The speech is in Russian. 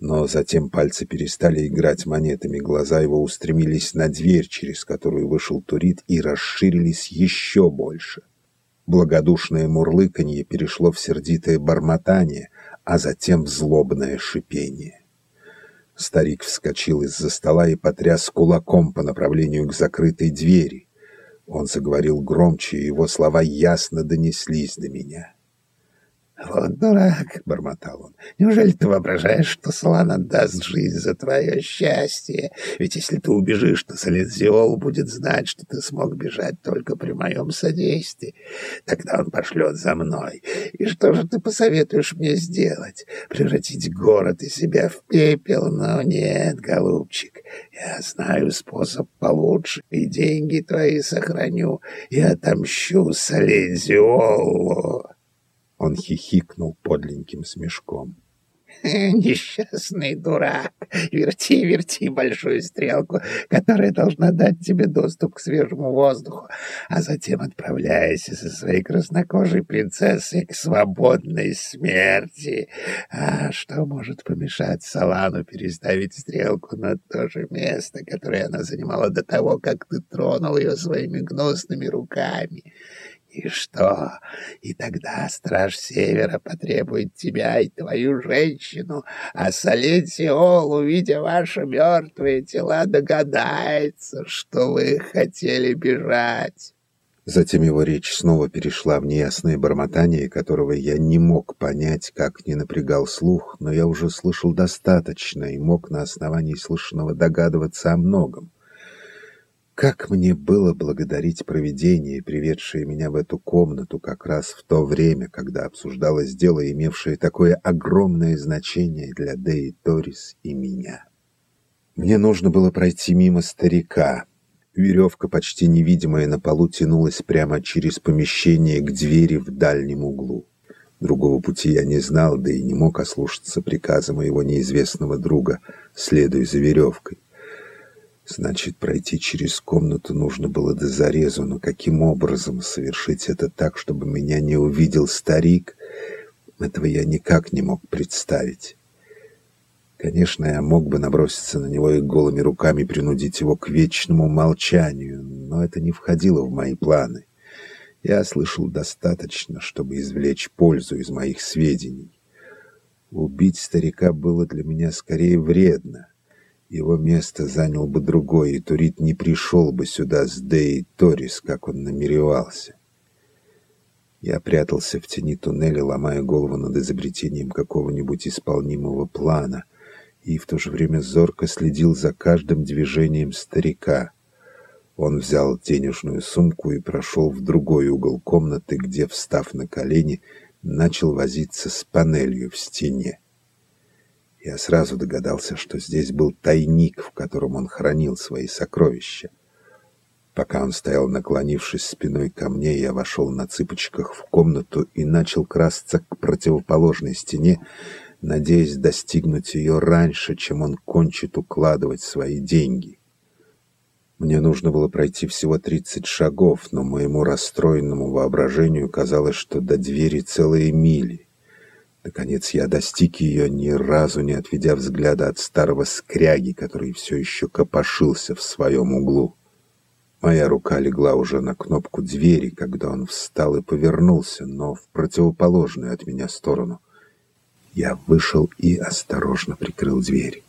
Но затем пальцы перестали играть монетами, глаза его устремились на дверь, через которую вышел Турит, и расширились еще больше. Благодушное мурлыканье перешло в сердитое бормотание, а затем в злобное шипение. Старик вскочил из-за стола и потряс кулаком по направлению к закрытой двери. Он заговорил громче, и его слова ясно донеслись до меня. «Вот дурак!» — бормотал он. «Неужели ты воображаешь, что Солана даст жизнь за твое счастье? Ведь если ты убежишь, то Салензиол будет знать, что ты смог бежать только при моем содействии. Тогда он пошлет за мной. И что же ты посоветуешь мне сделать? Превратить город и себя в пепел? Но нет, голубчик, я знаю способ получше, и деньги твои сохраню, и отомщу Салензиолу». Он хихикнул подленьким смешком. «Несчастный дурак! Верти, верти большую стрелку, которая должна дать тебе доступ к свежему воздуху, а затем отправляйся со своей краснокожей принцессой к свободной смерти. А что может помешать Салану переставить стрелку на то же место, которое она занимала до того, как ты тронул ее своими гнусными руками?» И что? И тогда страж Севера потребует тебя и твою женщину, а Солетиол, увидя ваши мертвые тела, догадается, что вы хотели бежать. Затем его речь снова перешла в неясное бормотание, которого я не мог понять, как не напрягал слух, но я уже слышал достаточно и мог на основании слышанного догадываться о многом. Как мне было благодарить провидение, приведшее меня в эту комнату как раз в то время, когда обсуждалось дело, имевшее такое огромное значение для Деи Торис и меня. Мне нужно было пройти мимо старика. Веревка, почти невидимая на полу, тянулась прямо через помещение к двери в дальнем углу. Другого пути я не знал, да и не мог ослушаться приказа моего неизвестного друга, следуя за веревкой. Значит, пройти через комнату нужно было до зарезу, но каким образом совершить это так, чтобы меня не увидел старик, этого я никак не мог представить. Конечно, я мог бы наброситься на него и голыми руками принудить его к вечному молчанию, но это не входило в мои планы. Я слышал достаточно, чтобы извлечь пользу из моих сведений. Убить старика было для меня скорее вредно. Его место занял бы другой, и Турит не пришел бы сюда с Дей Торис, как он намеревался. Я прятался в тени туннеля, ломая голову над изобретением какого-нибудь исполнимого плана, и в то же время зорко следил за каждым движением старика. Он взял денежную сумку и прошел в другой угол комнаты, где, встав на колени, начал возиться с панелью в стене. Я сразу догадался, что здесь был тайник, в котором он хранил свои сокровища. Пока он стоял, наклонившись спиной ко мне, я вошел на цыпочках в комнату и начал красться к противоположной стене, надеясь достигнуть ее раньше, чем он кончит укладывать свои деньги. Мне нужно было пройти всего тридцать шагов, но моему расстроенному воображению казалось, что до двери целые мили. Наконец я достиг ее, ни разу не отведя взгляда от старого скряги, который все еще копошился в своем углу. Моя рука легла уже на кнопку двери, когда он встал и повернулся, но в противоположную от меня сторону. Я вышел и осторожно прикрыл дверь.